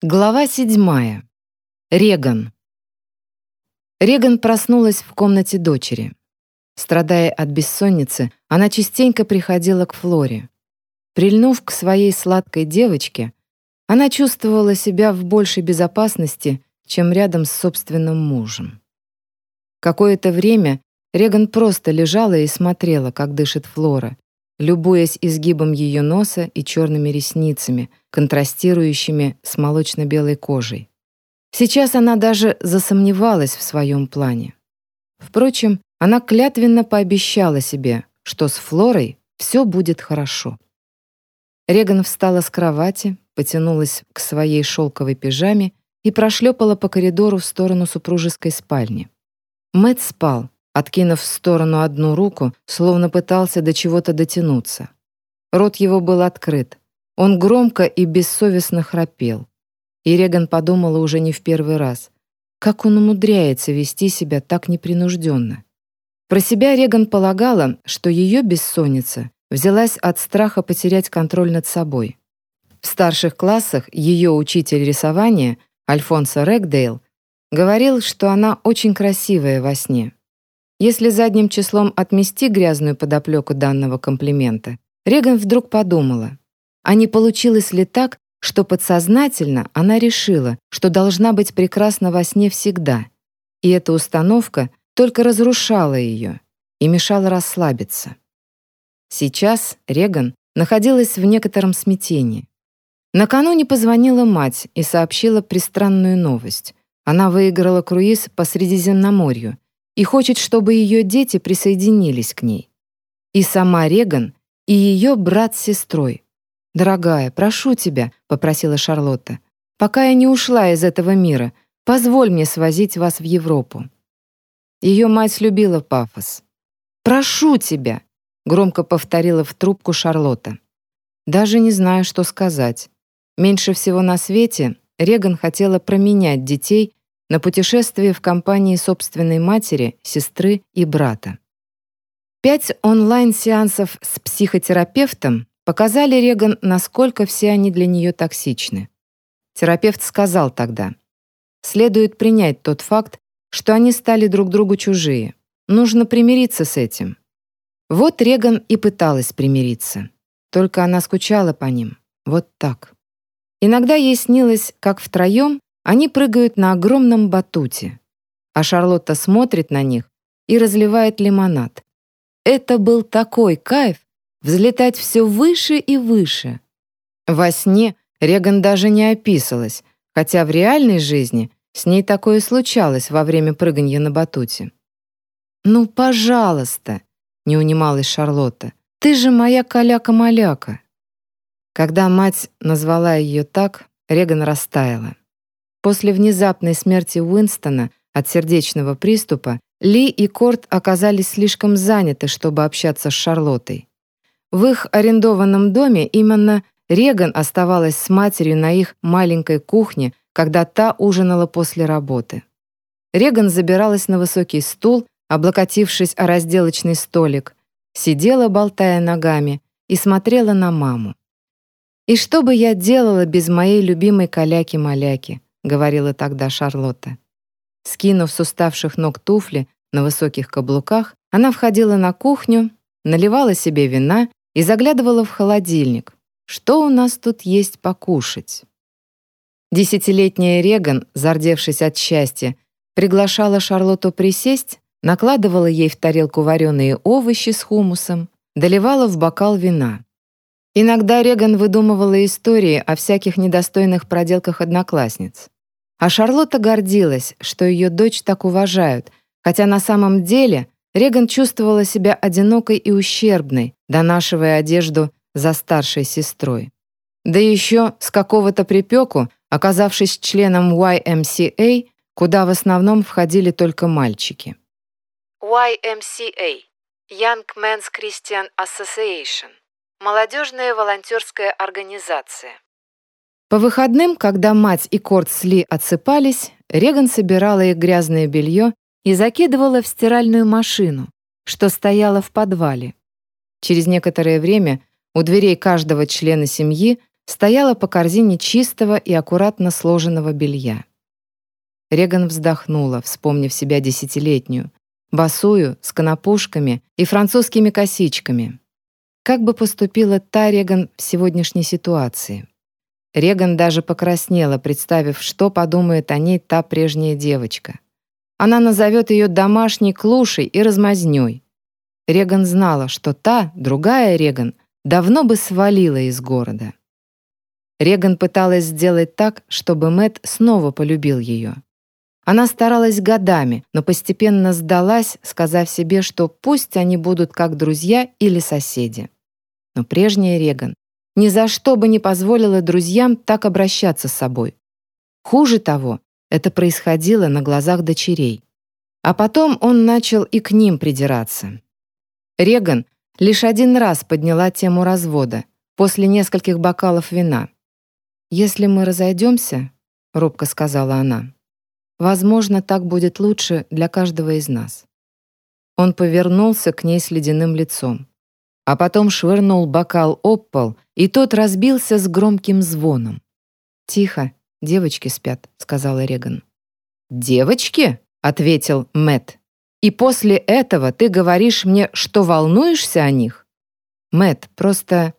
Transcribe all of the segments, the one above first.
Глава седьмая. Реган. Реган проснулась в комнате дочери. Страдая от бессонницы, она частенько приходила к Флоре. Прильнув к своей сладкой девочке, она чувствовала себя в большей безопасности, чем рядом с собственным мужем. Какое-то время Реган просто лежала и смотрела, как дышит Флора, любуясь изгибом ее носа и черными ресницами, контрастирующими с молочно-белой кожей. Сейчас она даже засомневалась в своем плане. Впрочем, она клятвенно пообещала себе, что с Флорой все будет хорошо. Реган встала с кровати, потянулась к своей шелковой пижаме и прошлепала по коридору в сторону супружеской спальни. Мэт спал, откинув в сторону одну руку, словно пытался до чего-то дотянуться. Рот его был открыт. Он громко и бессовестно храпел. И Реган подумала уже не в первый раз. Как он умудряется вести себя так непринужденно? Про себя Реган полагала, что ее бессонница взялась от страха потерять контроль над собой. В старших классах ее учитель рисования, Альфонсо Рэгдейл, говорил, что она очень красивая во сне. Если задним числом отмести грязную подоплеку данного комплимента, Реган вдруг подумала, а не получилось ли так, что подсознательно она решила, что должна быть прекрасна во сне всегда, и эта установка только разрушала ее и мешала расслабиться. Сейчас Реган находилась в некотором смятении. Накануне позвонила мать и сообщила пристранную новость. Она выиграла круиз по Средиземноморью и хочет, чтобы ее дети присоединились к ней. И сама Реган, и ее брат с сестрой. «Дорогая, прошу тебя», — попросила Шарлотта, «пока я не ушла из этого мира, позволь мне свозить вас в Европу». Ее мать любила пафос. «Прошу тебя», — громко повторила в трубку Шарлотта. Даже не знаю, что сказать. Меньше всего на свете Реган хотела променять детей на путешествие в компании собственной матери, сестры и брата. Пять онлайн-сеансов с психотерапевтом показали Реган, насколько все они для нее токсичны. Терапевт сказал тогда, следует принять тот факт, что они стали друг другу чужие. Нужно примириться с этим. Вот Реган и пыталась примириться. Только она скучала по ним. Вот так. Иногда ей снилось, как втроем они прыгают на огромном батуте, а Шарлотта смотрит на них и разливает лимонад. Это был такой кайф — взлетать все выше и выше. Во сне Реган даже не описалась, хотя в реальной жизни с ней такое случалось во время прыгания на батуте. «Ну, пожалуйста!» — не унималась Шарлотта. «Ты же моя каляка-маляка!» Когда мать назвала ее так, Реган растаяла. После внезапной смерти Уинстона от сердечного приступа Ли и Корт оказались слишком заняты, чтобы общаться с Шарлоттой. В их арендованном доме именно Реган оставалась с матерью на их маленькой кухне, когда та ужинала после работы. Реган забиралась на высокий стул, облокотившись о разделочный столик, сидела, болтая ногами, и смотрела на маму. «И что бы я делала без моей любимой каляки-маляки?» — говорила тогда Шарлотта. Скинув с уставших ног туфли на высоких каблуках, она входила на кухню, наливала себе вина и заглядывала в холодильник. Что у нас тут есть покушать? Десятилетняя Реган, зардевшись от счастья, приглашала Шарлотту присесть, накладывала ей в тарелку вареные овощи с хумусом, доливала в бокал вина. Иногда Реган выдумывала истории о всяких недостойных проделках одноклассниц. А Шарлотта гордилась, что ее дочь так уважают, хотя на самом деле Реган чувствовала себя одинокой и ущербной, донашивая одежду за старшей сестрой. Да еще с какого-то припеку, оказавшись членом YMCA, куда в основном входили только мальчики. YMCA – Young Men's Christian Association Молодежная волонтерская организация. По выходным, когда мать и Корт Сли отсыпались, Реган собирала их грязное белье и закидывала в стиральную машину, что стояла в подвале. Через некоторое время у дверей каждого члена семьи стояла по корзине чистого и аккуратно сложенного белья. Реган вздохнула, вспомнив себя десятилетнюю, босую, с конопушками и французскими косичками. Как бы поступила та Реган в сегодняшней ситуации? Реган даже покраснела, представив, что подумает о ней та прежняя девочка. Она назовет ее домашней клушей и размазнёй. Реган знала, что та, другая Реган, давно бы свалила из города. Реган пыталась сделать так, чтобы Мэт снова полюбил ее. Она старалась годами, но постепенно сдалась, сказав себе, что пусть они будут как друзья или соседи. Но прежняя Реган ни за что бы не позволила друзьям так обращаться с собой. Хуже того, это происходило на глазах дочерей. А потом он начал и к ним придираться. Реган лишь один раз подняла тему развода, после нескольких бокалов вина. «Если мы разойдемся», — робко сказала она, «возможно, так будет лучше для каждого из нас». Он повернулся к ней с ледяным лицом а потом швырнул бокал об пол, и тот разбился с громким звоном. «Тихо, девочки спят», — сказала Реган. «Девочки?» — ответил Мэт. «И после этого ты говоришь мне, что волнуешься о них?» Мэт, просто...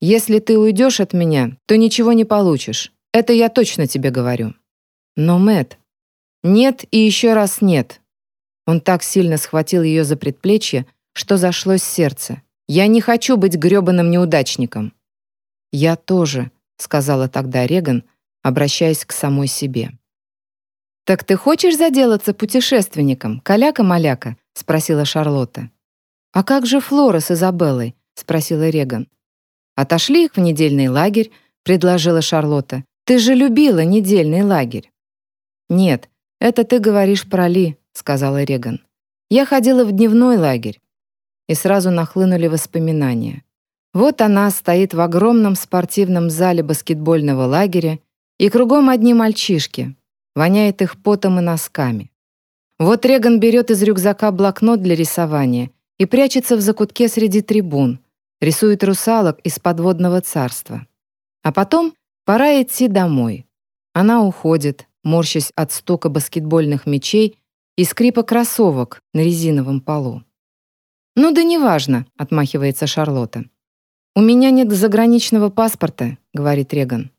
Если ты уйдешь от меня, то ничего не получишь. Это я точно тебе говорю». «Но, Мэт, нет и еще раз нет». Он так сильно схватил ее за предплечье, что зашлось сердце. Я не хочу быть грёбаным неудачником». «Я тоже», — сказала тогда Реган, обращаясь к самой себе. «Так ты хочешь заделаться путешественником, каляка-маляка?» — спросила Шарлотта. «А как же Флора с Изабеллой?» — спросила Реган. «Отошли их в недельный лагерь», — предложила Шарлотта. «Ты же любила недельный лагерь». «Нет, это ты говоришь про Ли», — сказала Реган. «Я ходила в дневной лагерь и сразу нахлынули воспоминания. Вот она стоит в огромном спортивном зале баскетбольного лагеря, и кругом одни мальчишки, воняет их потом и носками. Вот Реган берет из рюкзака блокнот для рисования и прячется в закутке среди трибун, рисует русалок из подводного царства. А потом пора идти домой. Она уходит, морщась от стука баскетбольных мячей и скрипа кроссовок на резиновом полу. «Ну да неважно», — отмахивается Шарлотта. «У меня нет заграничного паспорта», — говорит Реган.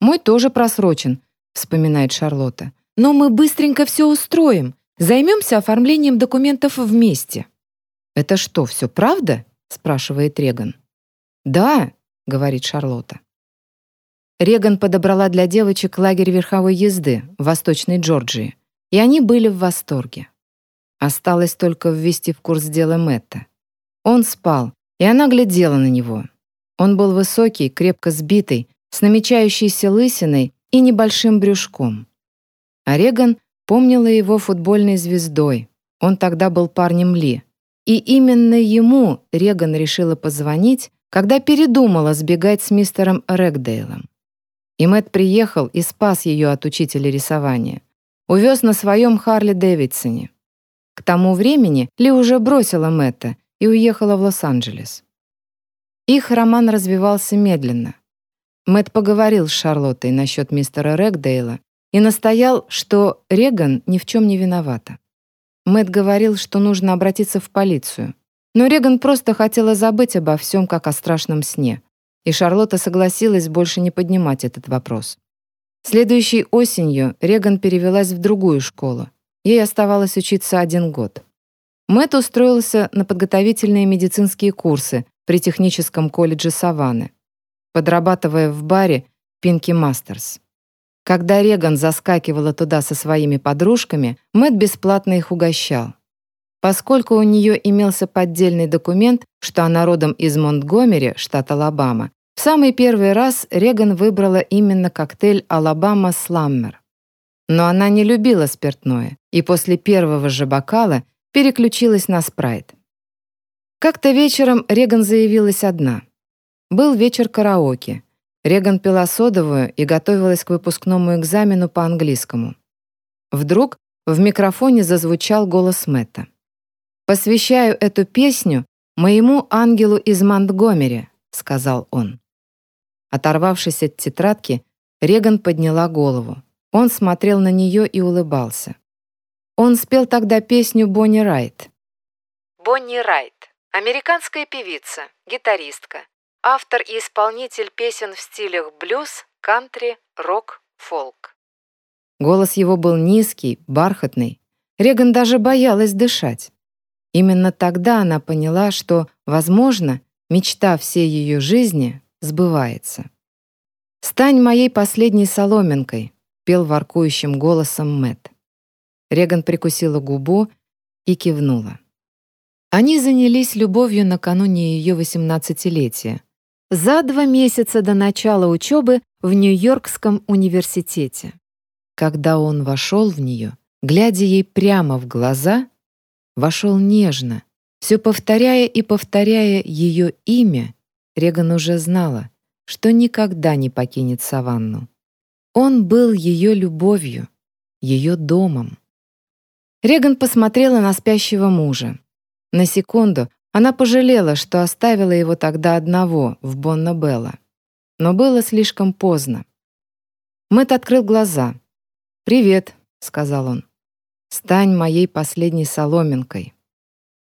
«Мой тоже просрочен», — вспоминает Шарлотта. «Но мы быстренько все устроим. Займемся оформлением документов вместе». «Это что, все правда?» — спрашивает Реган. «Да», — говорит Шарлотта. Реган подобрала для девочек лагерь верховой езды в Восточной Джорджии, и они были в восторге. Осталось только ввести в курс дела Мэтта. Он спал, и она глядела на него. Он был высокий, крепко сбитый, с намечающейся лысиной и небольшим брюшком. А Реган помнила его футбольной звездой. Он тогда был парнем Ли. И именно ему Реган решила позвонить, когда передумала сбегать с мистером Рэгдейлом. И Мэтт приехал и спас ее от учителя рисования. Увез на своем Харли Дэвидсоне. К тому времени Ли уже бросила Мэтта и уехала в Лос-Анджелес. Их роман развивался медленно. Мэтт поговорил с Шарлоттой насчет мистера Рэгдейла и настоял, что Реган ни в чем не виновата. Мэтт говорил, что нужно обратиться в полицию. Но Реган просто хотела забыть обо всем, как о страшном сне. И Шарлотта согласилась больше не поднимать этот вопрос. Следующей осенью Реган перевелась в другую школу, Ей оставалось учиться один год. Мэтт устроился на подготовительные медицинские курсы при техническом колледже Саванны, подрабатывая в баре Пинки Мастерс. Когда Реган заскакивала туда со своими подружками, Мэтт бесплатно их угощал. Поскольку у нее имелся поддельный документ, что она родом из Монтгомери, штат Алабама, в самый первый раз Реган выбрала именно коктейль «Алабама Сламмер». Но она не любила спиртное и после первого же бокала переключилась на спрайт. Как-то вечером Реган заявилась одна. Был вечер караоке. Реган пила содовую и готовилась к выпускному экзамену по английскому. Вдруг в микрофоне зазвучал голос Мэтта. «Посвящаю эту песню моему ангелу из Монтгомери», — сказал он. Оторвавшись от тетрадки, Реган подняла голову. Он смотрел на нее и улыбался. Он спел тогда песню Бонни Райт. Бонни Райт. Американская певица, гитаристка. Автор и исполнитель песен в стилях блюз, кантри, рок, фолк. Голос его был низкий, бархатный. Реган даже боялась дышать. Именно тогда она поняла, что, возможно, мечта всей ее жизни сбывается. «Стань моей последней соломинкой», — пел воркующим голосом Мэт. Реган прикусила губу и кивнула. Они занялись любовью накануне ее восемнадцатилетия, за два месяца до начала учебы в Нью-Йоркском университете. Когда он вошел в нее, глядя ей прямо в глаза, вошел нежно, все повторяя и повторяя ее имя, Реган уже знала, что никогда не покинет саванну. Он был ее любовью, ее домом. Реган посмотрела на спящего мужа. На секунду она пожалела, что оставила его тогда одного в Бонно-Белло. Но было слишком поздно. Мэт открыл глаза. «Привет», — сказал он. «Стань моей последней соломинкой».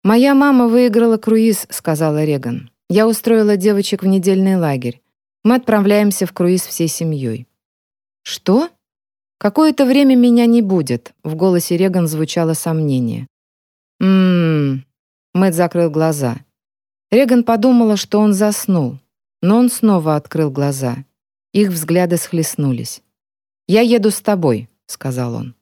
«Моя мама выиграла круиз», — сказала Реган. Я устроила девочек в недельный лагерь. Мы отправляемся в круиз всей семьей». «Что?» «Какое-то время меня не будет», — в голосе Реган звучало сомнение. «М-м-м...» Мэтт закрыл глаза. Реган подумала, что он заснул, но он снова открыл глаза. Их взгляды схлестнулись. «Я еду с тобой», — сказал он.